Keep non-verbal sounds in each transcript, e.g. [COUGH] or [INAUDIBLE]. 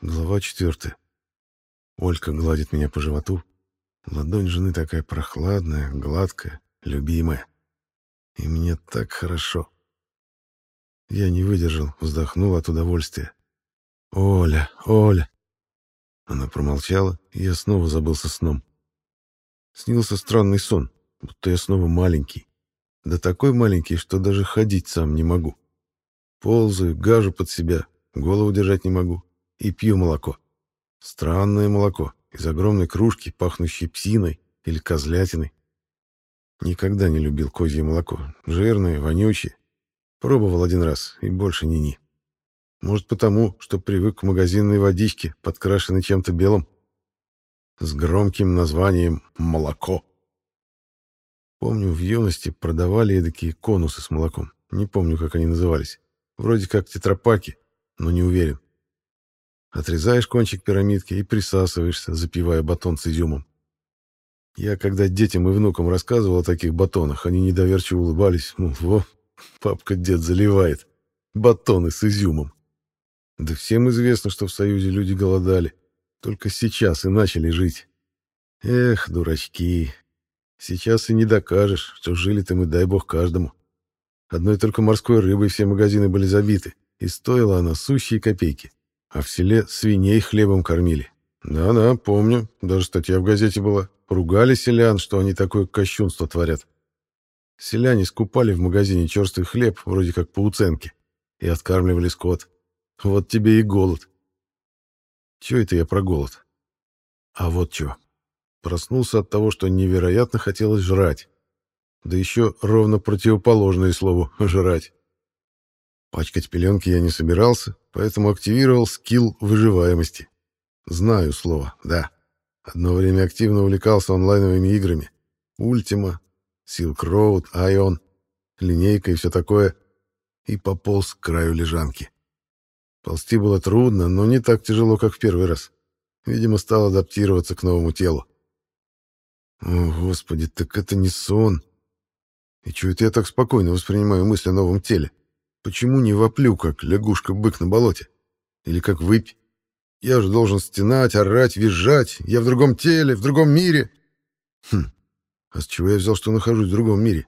Глава четвертая. Олька гладит меня по животу. Ладонь жены такая прохладная, гладкая, любимая. И мне так хорошо. Я не выдержал, вздохнул от удовольствия. «Оля, Оля!» Она промолчала, и я снова забылся сном. Снился странный сон, будто я снова маленький. Да такой маленький, что даже ходить сам не могу. Ползаю, гажу под себя, голову держать не могу и пью молоко. Странное молоко, из огромной кружки, пахнущей псиной или козлятиной. Никогда не любил козье молоко. Жирное, вонючее. Пробовал один раз, и больше ни-ни. Может, потому, что привык к магазинной водичке, подкрашенной чем-то белым. С громким названием «молоко». Помню, в юности продавали такие конусы с молоком. Не помню, как они назывались. Вроде как тетрапаки, но не уверен. Отрезаешь кончик пирамидки и присасываешься, запивая батон с изюмом. Я, когда детям и внукам рассказывал о таких батонах, они недоверчиво улыбались. Мол, во, папка-дед заливает. Батоны с изюмом. Да всем известно, что в Союзе люди голодали. Только сейчас и начали жить. Эх, дурачки. Сейчас и не докажешь, что жили-то мы, дай бог, каждому. Одной только морской рыбой все магазины были забиты, и стоила она сущие копейки а в селе свиней хлебом кормили. Да-да, помню, даже статья в газете была. Ругали селян, что они такое кощунство творят. Селяне скупали в магазине черствый хлеб, вроде как по уценке, и откармливали скот. Вот тебе и голод. Чего это я про голод? А вот чего. Проснулся от того, что невероятно хотелось жрать. Да еще ровно противоположное слову «жрать». Пачкать пеленки я не собирался, поэтому активировал скилл выживаемости. Знаю слово, да. Одно время активно увлекался онлайновыми играми. Ультима, Silk Road, Ion, линейка и все такое. И пополз к краю лежанки. Ползти было трудно, но не так тяжело, как в первый раз. Видимо, стал адаптироваться к новому телу. О, Господи, так это не сон. И чего это я так спокойно воспринимаю мысли о новом теле? Почему не воплю, как лягушка-бык на болоте? Или как выпь? Я же должен стенать, орать, визжать. Я в другом теле, в другом мире. Хм, а с чего я взял, что нахожусь в другом мире?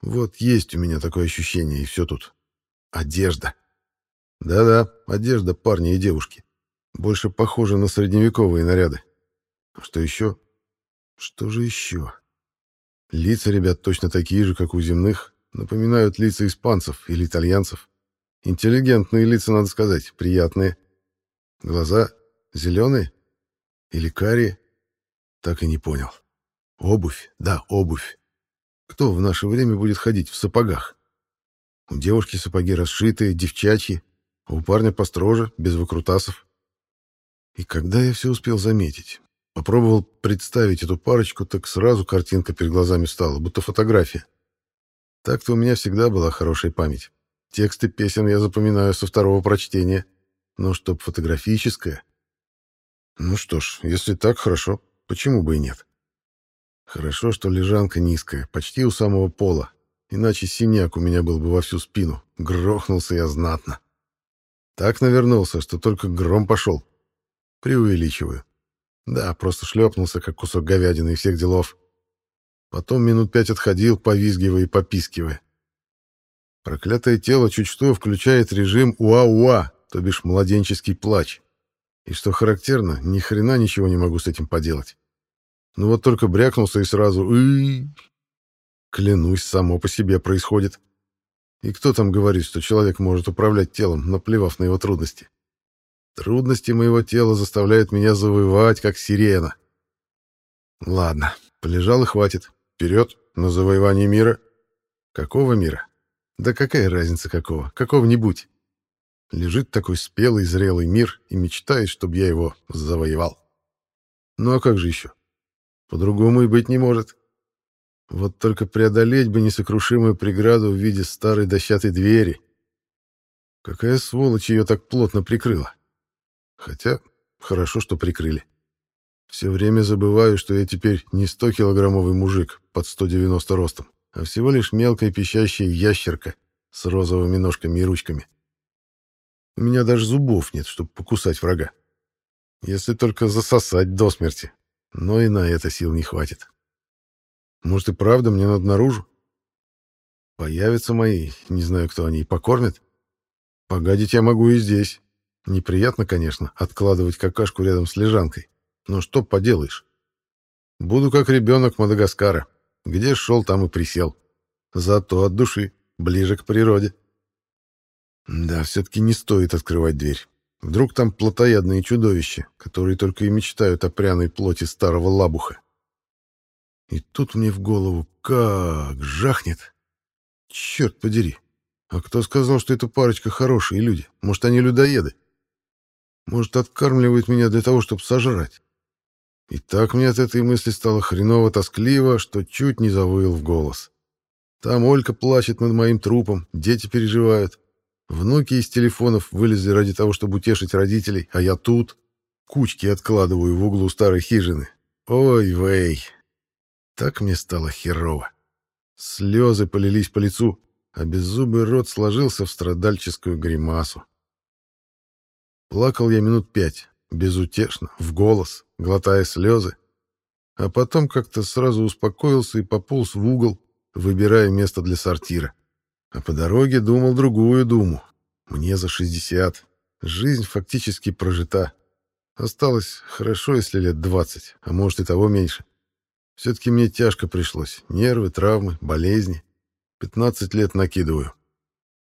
Вот есть у меня такое ощущение, и все тут. Одежда. Да-да, одежда парня и девушки. Больше похожа на средневековые наряды. А что еще? Что же еще? Лица ребят точно такие же, как у земных, Напоминают лица испанцев или итальянцев. Интеллигентные лица, надо сказать, приятные. Глаза зеленые или карие? Так и не понял. Обувь, да, обувь. Кто в наше время будет ходить в сапогах? У девушки сапоги расшитые, девчачьи, а у парня построже, без выкрутасов. И когда я все успел заметить? Попробовал представить эту парочку, так сразу картинка перед глазами стала, будто фотография. Так-то у меня всегда была хорошая память. Тексты песен я запоминаю со второго прочтения. Но чтоб фотографическое... Ну что ж, если так, хорошо. Почему бы и нет? Хорошо, что лежанка низкая, почти у самого пола. Иначе синяк у меня был бы во всю спину. Грохнулся я знатно. Так навернулся, что только гром пошел. Преувеличиваю. Да, просто шлепнулся, как кусок говядины и всех делов. Потом минут пять отходил, повизгивая и попискивая. Проклятое тело чуть что включает режим уа-уа, то бишь младенческий плач. И что характерно, ни хрена ничего не могу с этим поделать. Ну вот только брякнулся и сразу и Клянусь, само по себе происходит. И кто там говорит, что человек может управлять телом, наплевав на его трудности? Трудности моего тела заставляют меня завывать, как сирена. Ладно, полежал и хватит. Вперед, на завоевание мира. Какого мира? Да какая разница какого? Какого-нибудь. Лежит такой спелый, зрелый мир и мечтает, чтобы я его завоевал. Ну а как же еще? По-другому и быть не может. Вот только преодолеть бы несокрушимую преграду в виде старой дощатой двери. Какая сволочь ее так плотно прикрыла. Хотя хорошо, что прикрыли. Все время забываю, что я теперь не 100-килограммовый мужик под 190 ростом, а всего лишь мелкая пищащая ящерка с розовыми ножками и ручками. У меня даже зубов нет, чтобы покусать врага. Если только засосать до смерти. Но и на это сил не хватит. Может и правда мне надо наружу? Появятся мои, не знаю, кто они, и покормят? Погадить я могу и здесь. Неприятно, конечно, откладывать какашку рядом с лежанкой. Но что поделаешь? Буду как ребенок Мадагаскара. Где шел, там и присел. Зато от души, ближе к природе. Да, все-таки не стоит открывать дверь. Вдруг там плотоядные чудовища, которые только и мечтают о пряной плоти старого лабуха. И тут мне в голову как жахнет. Черт подери. А кто сказал, что эта парочка хорошие люди? Может, они людоеды? Может, откармливают меня для того, чтобы сожрать? И так мне от этой мысли стало хреново-тоскливо, что чуть не завыл в голос. Там Олька плачет над моим трупом, дети переживают. Внуки из телефонов вылезли ради того, чтобы утешить родителей, а я тут. Кучки откладываю в углу старой хижины. Ой, вей. Так мне стало херово. Слезы полились по лицу, а беззубый рот сложился в страдальческую гримасу. Плакал я минут пять, безутешно, в голос, глотая слезы, а потом как-то сразу успокоился и пополз в угол, выбирая место для сортира. А по дороге думал другую думу. Мне за 60. Жизнь фактически прожита. Осталось хорошо, если лет 20, а может и того меньше. Все-таки мне тяжко пришлось. Нервы, травмы, болезни. 15 лет накидываю.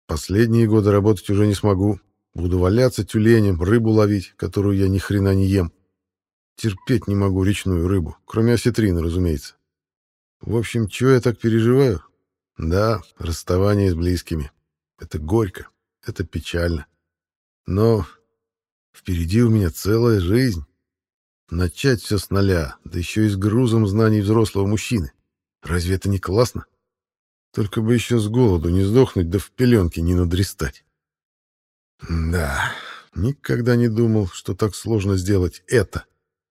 Последние годы работать уже не смогу. Буду валяться тюленем, рыбу ловить, которую я ни хрена не ем. Терпеть не могу речную рыбу, кроме осетрины, разумеется. В общем, чего я так переживаю? Да, расставание с близкими. Это горько, это печально. Но впереди у меня целая жизнь. Начать все с нуля, да еще и с грузом знаний взрослого мужчины. Разве это не классно? Только бы еще с голоду не сдохнуть, да в пеленке не надрестать. Да, никогда не думал, что так сложно сделать это,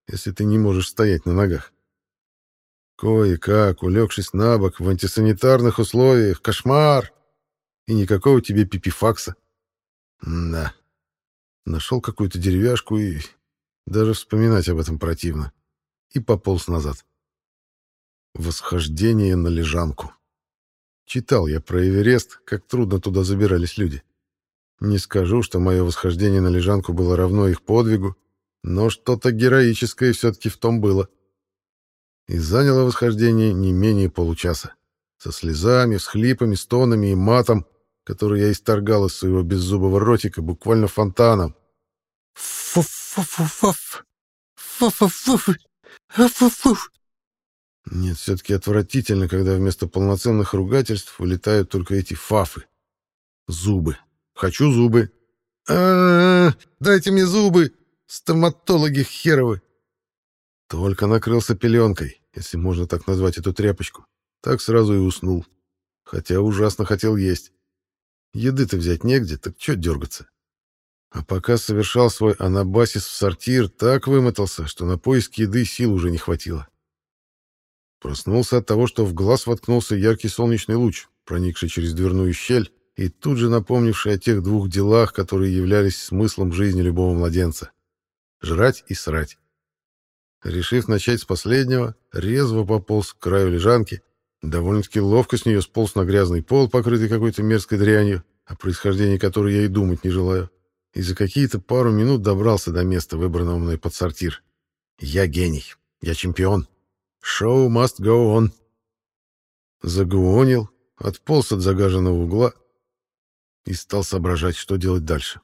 если ты не можешь стоять на ногах. Кое-как, улегшись на бок в антисанитарных условиях, кошмар! И никакого тебе пипифакса. Да. Нашел какую-то деревяшку и... Даже вспоминать об этом противно. И пополз назад. Восхождение на лежанку. Читал я про Эверест, как трудно туда забирались люди. Не скажу, что мое восхождение на лежанку было равно их подвигу, но что-то героическое все-таки в том было. И заняло восхождение не менее получаса. Со слезами, всхлипами, стонами и матом, который я исторгал из своего беззубого ротика буквально фонтаном. Фу-фу-фу-фу. Фу-фу-фу. Фу-фу-фу. Нет, все-таки отвратительно, когда вместо полноценных ругательств вылетают только эти фафы. Зубы. Хочу зубы. А, -а, -а дайте мне зубы, стоматологи херовы. Только накрылся пеленкой, если можно так назвать эту тряпочку. Так сразу и уснул. Хотя ужасно хотел есть. Еды-то взять негде, так чё дергаться? А пока совершал свой анабасис в сортир, так вымотался, что на поиск еды сил уже не хватило. Проснулся от того, что в глаз воткнулся яркий солнечный луч, проникший через дверную щель, и тут же напомнивший о тех двух делах, которые являлись смыслом жизни любого младенца — жрать и срать. Решив начать с последнего, резво пополз к краю лежанки, довольно-таки ловко с нее сполз на грязный пол, покрытый какой-то мерзкой дрянью, о происхождении которой я и думать не желаю, и за какие-то пару минут добрался до места, выбранного мной под сортир. Я гений, я чемпион. Шоу must go on. Загуонил, отполз от загаженного угла, и стал соображать, что делать дальше.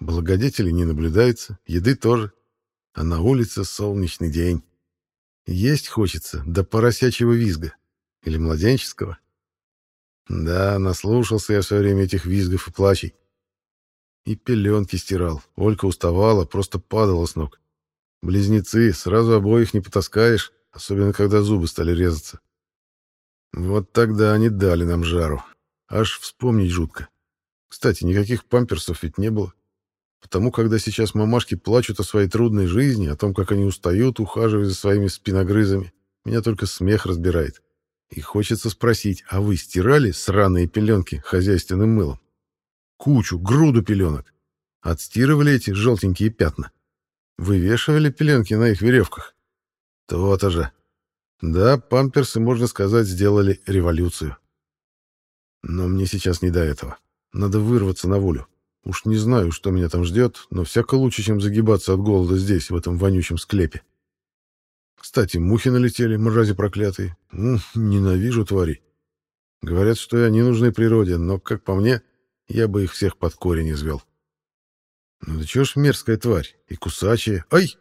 Благодетелей не наблюдается, еды тоже, а на улице солнечный день. Есть хочется до поросячьего визга или младенческого. Да, наслушался я все время этих визгов и плачей. И пеленки стирал. Олька уставала, просто падала с ног. Близнецы, сразу обоих не потаскаешь, особенно когда зубы стали резаться. Вот тогда они дали нам жару. Аж вспомнить жутко. Кстати, никаких памперсов ведь не было. Потому когда сейчас мамашки плачут о своей трудной жизни, о том, как они устают, ухаживая за своими спиногрызами, меня только смех разбирает. И хочется спросить, а вы стирали сраные пеленки хозяйственным мылом? Кучу, груду пеленок. Отстирывали эти желтенькие пятна. Вывешивали пеленки на их веревках. То-то же. Да, памперсы, можно сказать, сделали революцию. Но мне сейчас не до этого. Надо вырваться на волю. Уж не знаю, что меня там ждет, но всяко лучше, чем загибаться от голода здесь, в этом вонючем склепе. Кстати, мухи налетели, мрази проклятые. М ненавижу тварей. Говорят, что они нужны природе, но, как по мне, я бы их всех под корень извел. Ну да чё ж мерзкая тварь, и кусачая. Ай!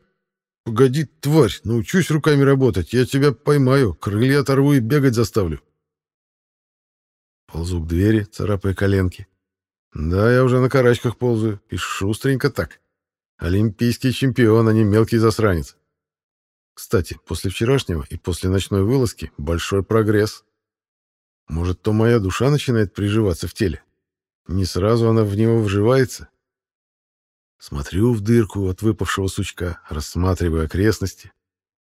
Погоди, тварь, научусь руками работать, я тебя поймаю, крылья оторву и бегать заставлю. Ползу к двери, царапая коленки. Да, я уже на карачках ползаю, и шустренько так. Олимпийский чемпион, а не мелкий засранец. Кстати, после вчерашнего и после ночной вылазки большой прогресс. Может, то моя душа начинает приживаться в теле. Не сразу она в него вживается, Смотрю в дырку от выпавшего сучка, рассматриваю окрестности.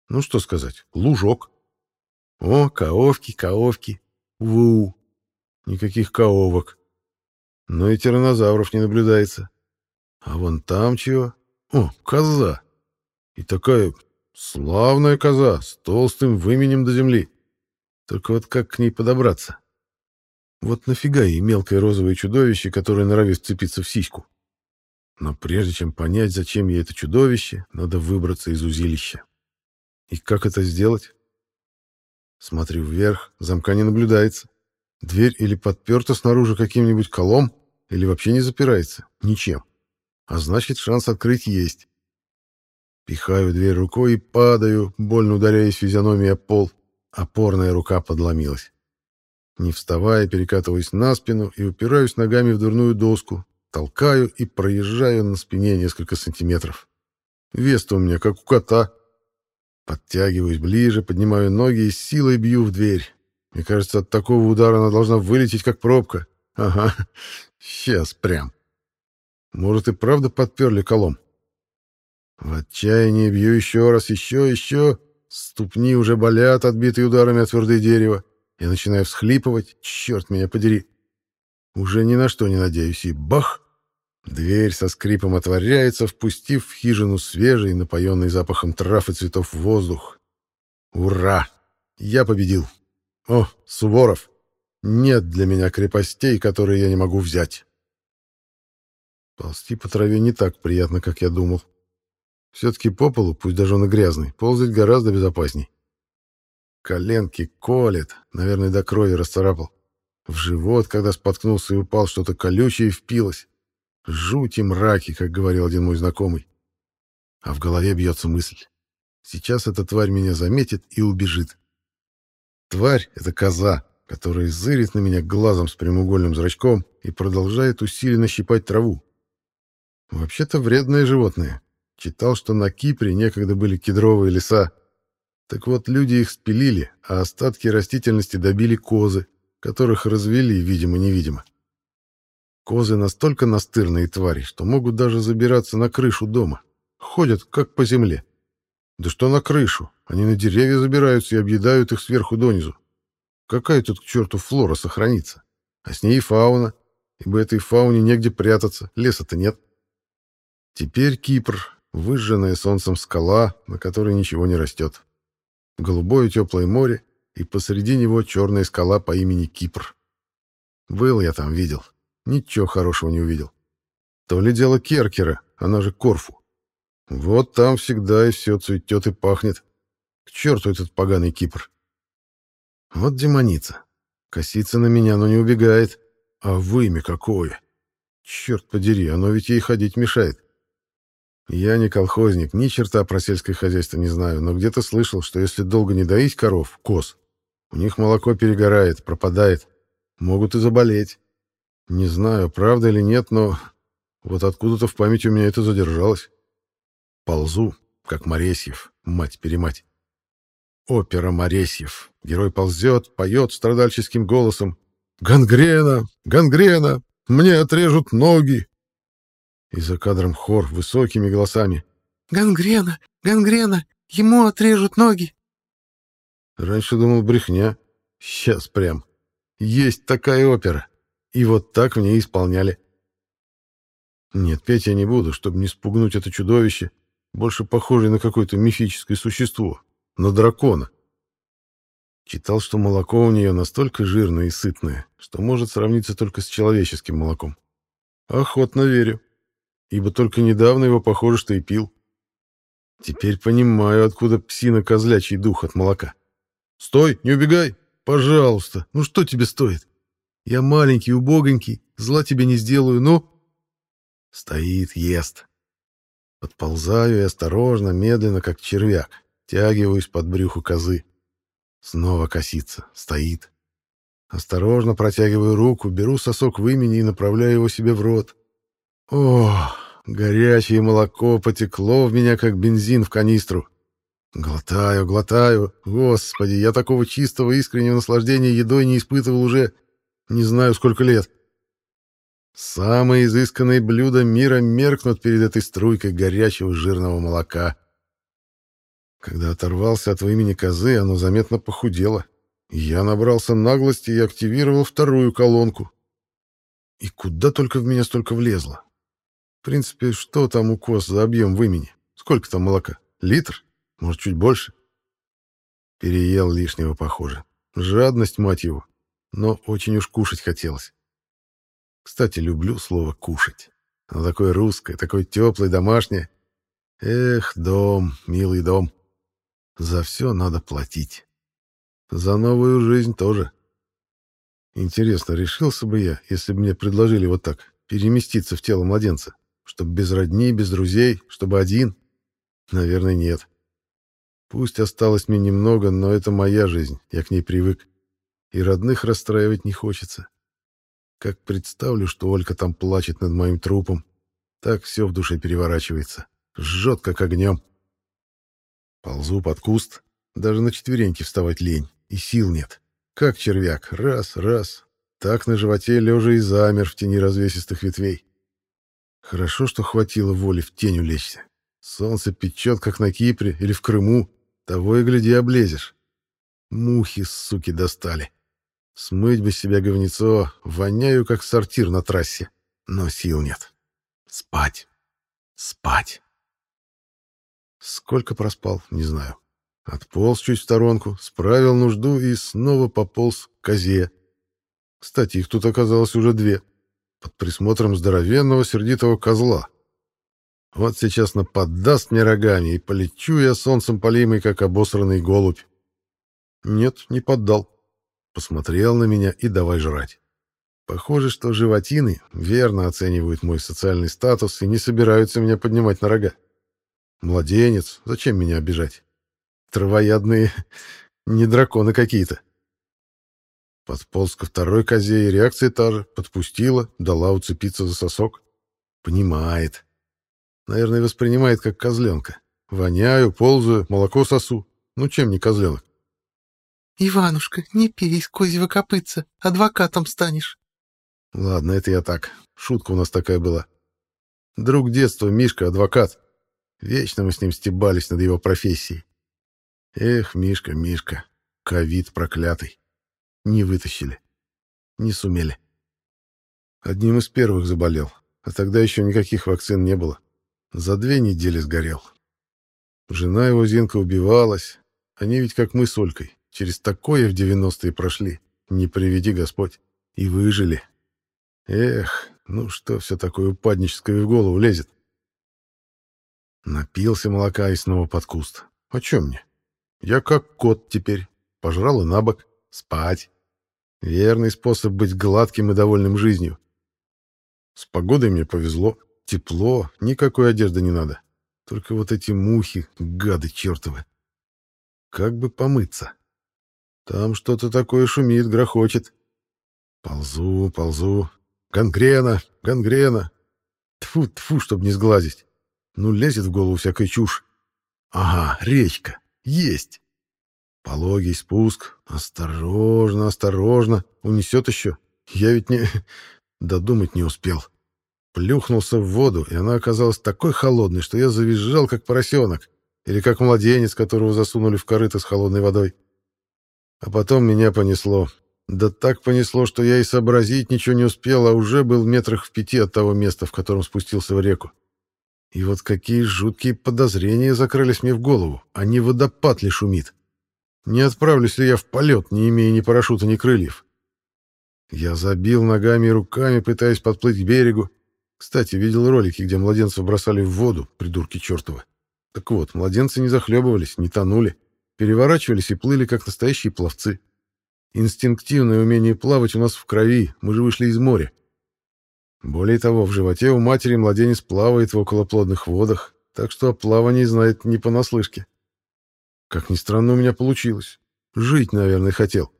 Ну, что сказать, лужок. О, коовки, коовки. Ву. Никаких коовок. Но и тираннозавров не наблюдается. А вон там чего? О, коза. И такая славная коза с толстым выменем до земли. Только вот как к ней подобраться? Вот нафига ей мелкое розовое чудовище, которое норовит вцепиться в сиську? Но прежде чем понять, зачем ей это чудовище, надо выбраться из узилища. И как это сделать? Смотрю вверх, замка не наблюдается. Дверь или подперта снаружи каким-нибудь колом, или вообще не запирается. Ничем. А значит, шанс открыть есть. Пихаю дверь рукой и падаю, больно ударяясь физиономией о пол. Опорная рука подломилась. Не вставая, перекатываюсь на спину и упираюсь ногами в дурную доску, Толкаю и проезжаю на спине несколько сантиметров. Вес-то у меня как у кота. Подтягиваюсь ближе, поднимаю ноги и силой бью в дверь. Мне кажется, от такого удара она должна вылететь, как пробка. Ага, сейчас прям. Может, и правда подперли колом? В отчаянии бью еще раз, еще, еще. Ступни уже болят, отбитые ударами от твердое дерево. Я начинаю всхлипывать. Черт меня подери. Уже ни на что не надеюсь, и бах! Дверь со скрипом отворяется, впустив в хижину свежий, напоенный запахом трав и цветов воздух. Ура! Я победил! О, Суворов! Нет для меня крепостей, которые я не могу взять. Ползти по траве не так приятно, как я думал. Все-таки по полу, пусть даже он и грязный, ползать гораздо безопасней. Коленки колет, наверное, до крови расцарапал. В живот, когда споткнулся и упал, что-то колючее впилось. Жуть и мраки, как говорил один мой знакомый. А в голове бьется мысль. Сейчас эта тварь меня заметит и убежит. Тварь — это коза, которая зырит на меня глазом с прямоугольным зрачком и продолжает усиленно щипать траву. Вообще-то вредное животное. Читал, что на Кипре некогда были кедровые леса. Так вот, люди их спилили, а остатки растительности добили козы, которых развели, видимо-невидимо. Козы настолько настырные твари, что могут даже забираться на крышу дома. Ходят, как по земле. Да что на крышу? Они на деревья забираются и объедают их сверху донизу. Какая тут к черту флора сохранится? А с ней и фауна, ибо этой фауне негде прятаться, леса-то нет. Теперь Кипр, выжженная солнцем скала, на которой ничего не растет. Голубое теплое море и посреди него черная скала по имени Кипр. Был я там, видел. Ничего хорошего не увидел. То ли дело Керкера, она же Корфу. Вот там всегда и все цветет и пахнет. К черту этот поганый Кипр. Вот демоница. Косится на меня, но не убегает. А вымя какое! Черт подери, оно ведь ей ходить мешает. Я не колхозник, ни черта про сельское хозяйство не знаю, но где-то слышал, что если долго не доить коров, коз, у них молоко перегорает, пропадает. Могут и заболеть. Не знаю, правда или нет, но вот откуда-то в памяти у меня это задержалось. Ползу, как Моресьев, мать-перемать. Опера Моресьев. Герой ползет, поет страдальческим голосом. «Гангрена! Гангрена! Мне отрежут ноги!» И за кадром хор высокими голосами. «Гангрена! Гангрена! Ему отрежут ноги!» Раньше думал брехня. Сейчас прям. Есть такая опера. И вот так в ней исполняли. Нет, петь я не буду, чтобы не спугнуть это чудовище, больше похожее на какое-то мифическое существо, на дракона. Читал, что молоко у нее настолько жирное и сытное, что может сравниться только с человеческим молоком. Охотно верю, ибо только недавно его, похоже, что и пил. Теперь понимаю, откуда псина-козлячий дух от молока. «Стой, не убегай! Пожалуйста! Ну что тебе стоит? Я маленький, убогонький, зла тебе не сделаю, ну...» Стоит, ест. Подползаю и осторожно, медленно, как червяк, тягиваюсь под брюху козы. Снова косится, стоит. Осторожно протягиваю руку, беру сосок в имени и направляю его себе в рот. О, горячее молоко потекло в меня, как бензин в канистру. Глотаю, глотаю. Господи, я такого чистого искреннего наслаждения едой не испытывал уже не знаю сколько лет. Самые изысканные блюда мира меркнут перед этой струйкой горячего жирного молока. Когда оторвался от имени козы, оно заметно похудело. Я набрался наглости и активировал вторую колонку. И куда только в меня столько влезло. В принципе, что там у коз за объем в имени? Сколько там молока? Литр? Может, чуть больше? Переел лишнего, похоже. Жадность, мать его. Но очень уж кушать хотелось. Кстати, люблю слово «кушать». Оно такое русское, такое теплое, домашнее. Эх, дом, милый дом. За все надо платить. За новую жизнь тоже. Интересно, решился бы я, если бы мне предложили вот так, переместиться в тело младенца? Чтобы без родни, без друзей, чтобы один? Наверное, нет. Пусть осталось мне немного, но это моя жизнь, я к ней привык. И родных расстраивать не хочется. Как представлю, что Олька там плачет над моим трупом, так все в душе переворачивается. Жжет, как огнем. Ползу под куст, даже на четвереньки вставать лень, и сил нет. Как червяк, раз, раз, так на животе лежа и замер в тени развесистых ветвей. Хорошо, что хватило воли в тень улечься. Солнце печет, как на Кипре или в Крыму, того и гляди облезешь. Мухи, суки, достали. Смыть бы себя говнецо, воняю, как сортир на трассе. Но сил нет. Спать. Спать. Сколько проспал, не знаю. Отполз чуть в сторонку, справил нужду и снова пополз к козе. Кстати, их тут оказалось уже две. Под присмотром здоровенного сердитого козла. Вот сейчас наподдаст мне рогами, и полечу я солнцем полимый, как обосранный голубь. Нет, не поддал. Посмотрел на меня и давай жрать. Похоже, что животины верно оценивают мой социальный статус и не собираются меня поднимать на рога. Младенец, зачем меня обижать? Травоядные [LAUGHS] не драконы какие-то. Подполз ко второй козе, и реакция та же. Подпустила, дала уцепиться за сосок. Понимает. Наверное, воспринимает как козленка. Воняю, ползаю, молоко сосу. Ну, чем не козленок? «Иванушка, не пей из козьего копытца, адвокатом станешь». Ладно, это я так. Шутка у нас такая была. Друг детства, Мишка, адвокат. Вечно мы с ним стебались над его профессией. Эх, Мишка, Мишка, ковид проклятый. Не вытащили. Не сумели. Одним из первых заболел, а тогда еще никаких вакцин не было. За две недели сгорел. Жена его Зинка убивалась. Они ведь как мы с Олькой. Через такое в 90-е прошли, не приведи Господь, и выжили. Эх, ну что все такое упадническое в голову лезет? Напился молока и снова под куст. О чем мне? Я как кот теперь. Пожрал и на бок. Спать. Верный способ быть гладким и довольным жизнью. С погодой мне повезло. Тепло, никакой одежды не надо. Только вот эти мухи, гады чертовы. Как бы помыться? Там что-то такое шумит, грохочет. Ползу, ползу. Гангрена, гангрена. Тфу, тфу, чтобы не сглазить. Ну, лезет в голову всякая чушь. Ага, речка. Есть. Пологий спуск. Осторожно, осторожно. Унесет еще. Я ведь не... [LAUGHS] Додумать не успел. Плюхнулся в воду, и она оказалась такой холодной, что я завизжал, как поросенок. Или как младенец, которого засунули в корыто с холодной водой. А потом меня понесло. Да так понесло, что я и сообразить ничего не успел, а уже был метрах в пяти от того места, в котором спустился в реку. И вот какие жуткие подозрения закрылись мне в голову, а не водопад ли шумит. Не отправлюсь ли я в полет, не имея ни парашюта, ни крыльев? Я забил ногами и руками, пытаясь подплыть к берегу. Кстати, видел ролики, где младенцев бросали в воду, придурки чертовы. Так вот, младенцы не захлебывались, не тонули, переворачивались и плыли, как настоящие пловцы. Инстинктивное умение плавать у нас в крови, мы же вышли из моря. Более того, в животе у матери младенец плавает в околоплодных водах, так что о плавании знает не понаслышке. Как ни странно, у меня получилось. Жить, наверное, хотел.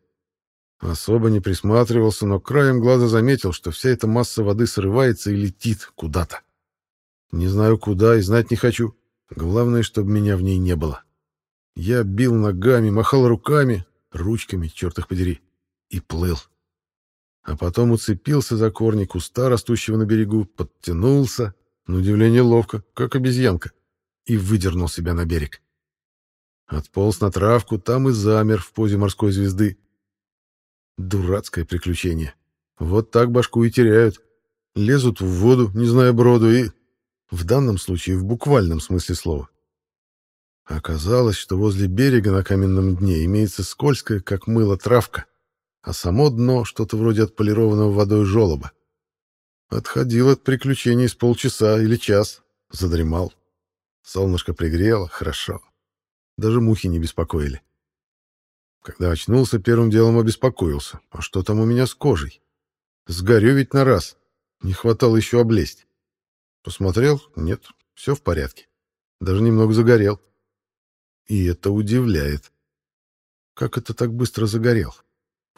Особо не присматривался, но краем глаза заметил, что вся эта масса воды срывается и летит куда-то. Не знаю куда и знать не хочу. Главное, чтобы меня в ней не было. Я бил ногами, махал руками, ручками, черт их подери, и плыл. А потом уцепился за корни куста, растущего на берегу, подтянулся, на удивление ловко, как обезьянка, и выдернул себя на берег. Отполз на травку, там и замер в позе морской звезды. Дурацкое приключение. Вот так башку и теряют. Лезут в воду, не зная броду, и... В данном случае в буквальном смысле слова. Оказалось, что возле берега на каменном дне имеется скользкая, как мыло, травка, а само дно — что-то вроде отполированного водой желоба. Отходил от приключений с полчаса или час, задремал. Солнышко пригрело, хорошо. Даже мухи не беспокоили. Когда очнулся, первым делом обеспокоился. А что там у меня с кожей? Сгорю ведь на раз. Не хватало еще облезть. Посмотрел? Нет, все в порядке. Даже немного загорел. И это удивляет. Как это так быстро загорел?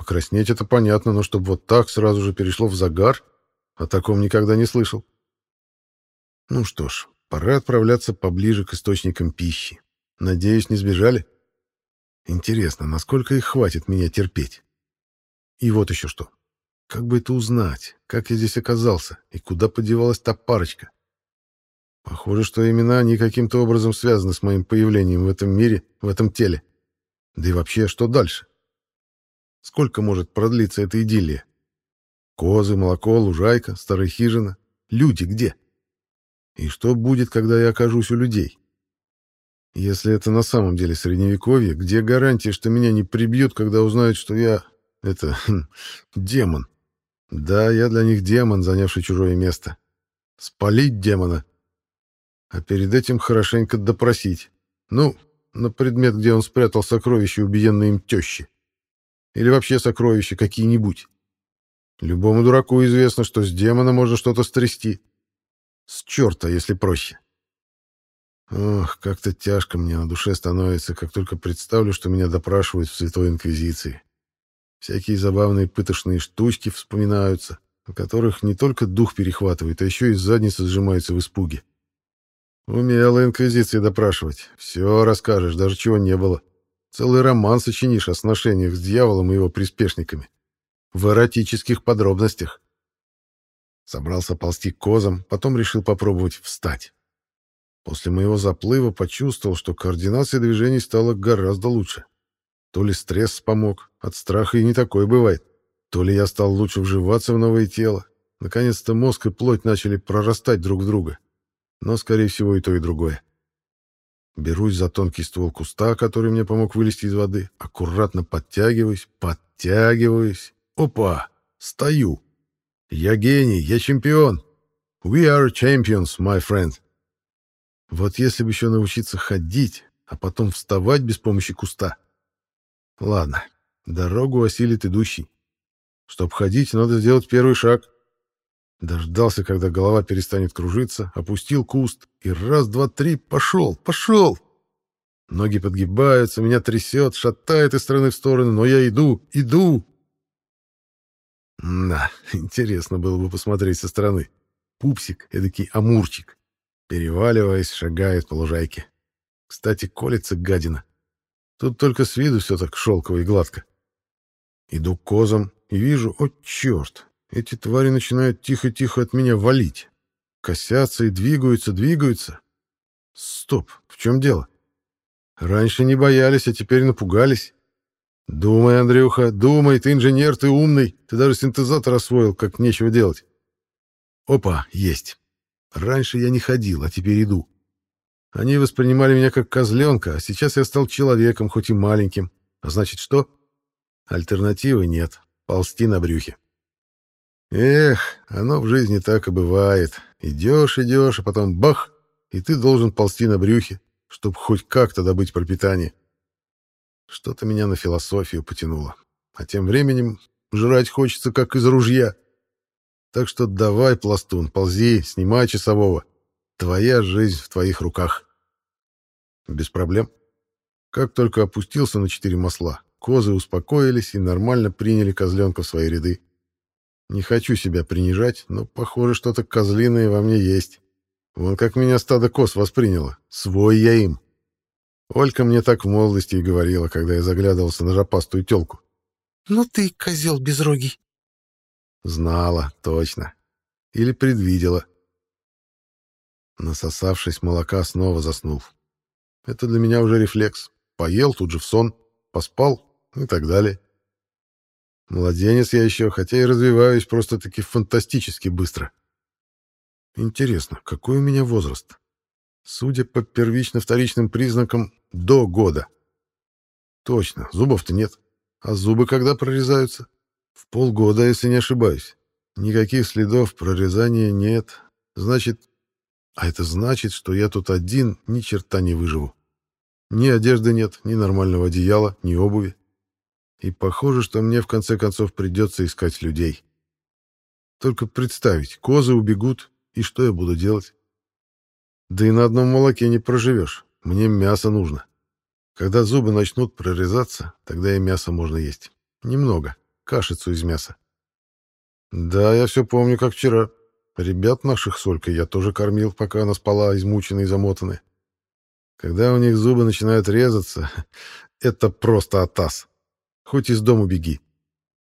Покраснеть это понятно, но чтобы вот так сразу же перешло в загар, о таком никогда не слышал. Ну что ж, пора отправляться поближе к источникам пищи. Надеюсь, не сбежали? Интересно, насколько их хватит меня терпеть? И вот еще что. Как бы это узнать? Как я здесь оказался? И куда подевалась та парочка? Похоже, что именно они каким-то образом связаны с моим появлением в этом мире, в этом теле. Да и вообще, что дальше? Сколько может продлиться эта идиллия? Козы, молоко, лужайка, старая хижина. Люди где? И что будет, когда я окажусь у людей? Если это на самом деле средневековье, где гарантия, что меня не прибьют, когда узнают, что я... Это... Хм, демон. Да, я для них демон, занявший чужое место. Спалить демона а перед этим хорошенько допросить. Ну, на предмет, где он спрятал сокровища убиенной им тещи. Или вообще сокровища какие-нибудь. Любому дураку известно, что с демона можно что-то стрясти. С черта, если проще. Ох, как-то тяжко мне на душе становится, как только представлю, что меня допрашивают в Святой Инквизиции. Всякие забавные пытошные штучки вспоминаются, о которых не только дух перехватывает, а еще и задница сжимается в испуге. Умела инквизиция допрашивать. Все расскажешь, даже чего не было. Целый роман сочинишь о сношениях с дьяволом и его приспешниками. В эротических подробностях. Собрался ползти к козам, потом решил попробовать встать. После моего заплыва почувствовал, что координация движений стала гораздо лучше. То ли стресс помог, от страха и не такое бывает, то ли я стал лучше вживаться в новое тело. Наконец-то мозг и плоть начали прорастать друг в друга но, скорее всего, и то, и другое. Берусь за тонкий ствол куста, который мне помог вылезти из воды, аккуратно подтягиваюсь, подтягиваюсь. Опа! Стою! Я гений, я чемпион! We are champions, my friend! Вот если бы еще научиться ходить, а потом вставать без помощи куста. Ладно, дорогу осилит идущий. Чтоб ходить, надо сделать первый шаг — Дождался, когда голова перестанет кружиться, опустил куст и раз, два, три, пошел, пошел. Ноги подгибаются, меня трясет, шатает из стороны в сторону, но я иду, иду. Да, [LAUGHS] интересно было бы посмотреть со стороны. Пупсик, эдакий амурчик, переваливаясь, шагает по лужайке. Кстати, колется гадина. Тут только с виду все так шелково и гладко. Иду к козам и вижу, о, черт, эти твари начинают тихо-тихо от меня валить. Косятся и двигаются, двигаются. Стоп, в чем дело? Раньше не боялись, а теперь напугались. Думай, Андрюха, думай, ты инженер, ты умный, ты даже синтезатор освоил, как нечего делать. Опа, есть. Раньше я не ходил, а теперь иду. Они воспринимали меня как козленка, а сейчас я стал человеком, хоть и маленьким. А значит, что? Альтернативы нет. Ползти на брюхе. Эх, оно в жизни так и бывает. Идешь, идешь, а потом бах, и ты должен ползти на брюхе, чтобы хоть как-то добыть пропитание. Что-то меня на философию потянуло. А тем временем жрать хочется, как из ружья. Так что давай, пластун, ползи, снимай часового. Твоя жизнь в твоих руках. Без проблем. Как только опустился на четыре масла, козы успокоились и нормально приняли козленка в свои ряды. Не хочу себя принижать, но, похоже, что-то козлиное во мне есть. Вон как меня стадо коз восприняло. Свой я им. Олька мне так в молодости и говорила, когда я заглядывался на жопастую тёлку. «Ну ты, козел безрогий!» Знала, точно. Или предвидела. Насосавшись молока, снова заснул. Это для меня уже рефлекс. Поел тут же в сон, поспал и так далее. Младенец я еще, хотя и развиваюсь просто-таки фантастически быстро. Интересно, какой у меня возраст? Судя по первично-вторичным признакам, до года. Точно, зубов-то нет. А зубы когда прорезаются? В полгода, если не ошибаюсь. Никаких следов прорезания нет. Значит... А это значит, что я тут один ни черта не выживу. Ни одежды нет, ни нормального одеяла, ни обуви. И похоже, что мне в конце концов придется искать людей. Только представить, козы убегут, и что я буду делать? Да и на одном молоке не проживешь. Мне мясо нужно. Когда зубы начнут прорезаться, тогда и мясо можно есть. Немного. Кашицу из мяса. Да, я все помню, как вчера. Ребят наших с Олькой я тоже кормил, пока она спала, измученная и замотанная. Когда у них зубы начинают резаться, [LAUGHS] это просто атас. Хоть из дома беги.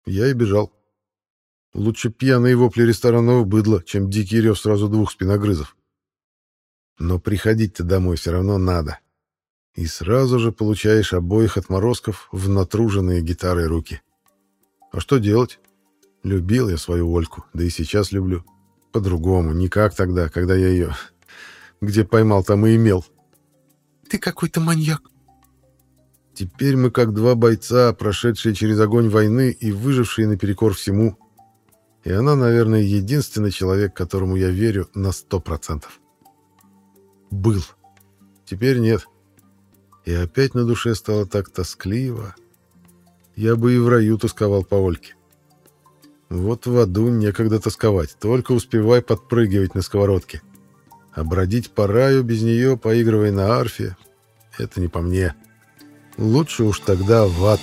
Я и бежал. Лучше пьяные вопли ресторанного быдла, чем дикий рев сразу двух спиногрызов. Но приходить-то домой все равно надо. И сразу же получаешь обоих отморозков в натруженные гитарой руки. А что делать? Любил я свою Ольку, да и сейчас люблю. По-другому, не как тогда, когда я ее [LAUGHS] где поймал, там и имел. Ты какой-то маньяк. Теперь мы как два бойца, прошедшие через огонь войны и выжившие наперекор всему. И она, наверное, единственный человек, которому я верю на сто процентов. Был. Теперь нет. И опять на душе стало так тоскливо. Я бы и в раю тосковал по Ольке. Вот в аду некогда тосковать, только успевай подпрыгивать на сковородке. А бродить по раю без нее, поигрывая на арфе, это не по мне. Лучше уж тогда в ад.